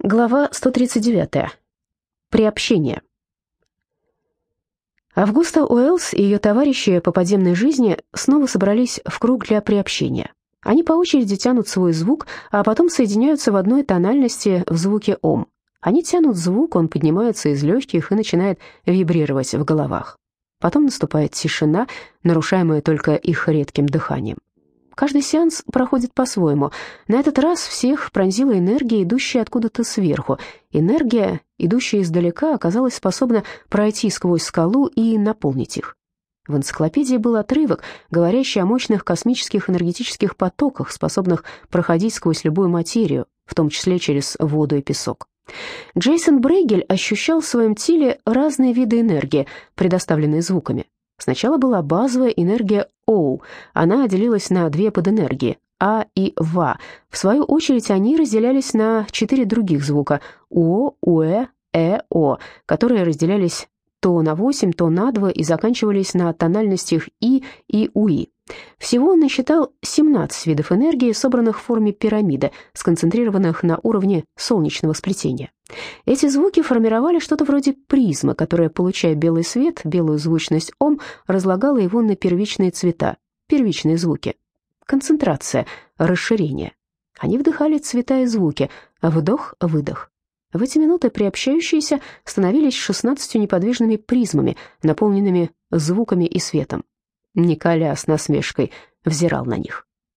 Глава 139. Приобщение. Августа Уэллс и ее товарищи по подземной жизни снова собрались в круг для приобщения. Они по очереди тянут свой звук, а потом соединяются в одной тональности в звуке «ом». Они тянут звук, он поднимается из легких и начинает вибрировать в головах. Потом наступает тишина, нарушаемая только их редким дыханием. Каждый сеанс проходит по-своему. На этот раз всех пронзила энергия, идущая откуда-то сверху. Энергия, идущая издалека, оказалась способна пройти сквозь скалу и наполнить их. В энциклопедии был отрывок, говорящий о мощных космических энергетических потоках, способных проходить сквозь любую материю, в том числе через воду и песок. Джейсон Брейгель ощущал в своем теле разные виды энергии, предоставленные звуками. Сначала была базовая энергия О, она делилась на две подэнергии А и ВА. В свою очередь они разделялись на четыре других звука О, УЭ, Э, О, которые разделялись то на 8, то на 2 и заканчивались на тональностях И и УИ. Всего он насчитал 17 видов энергии, собранных в форме пирамиды, сконцентрированных на уровне солнечного сплетения. Эти звуки формировали что-то вроде призмы, которая, получая белый свет, белую звучность Ом, разлагала его на первичные цвета, первичные звуки. Концентрация, расширение. Они вдыхали цвета и звуки, вдох-выдох. В эти минуты приобщающиеся становились шестнадцатью неподвижными призмами, наполненными звуками и светом. Николя с насмешкой взирал на них.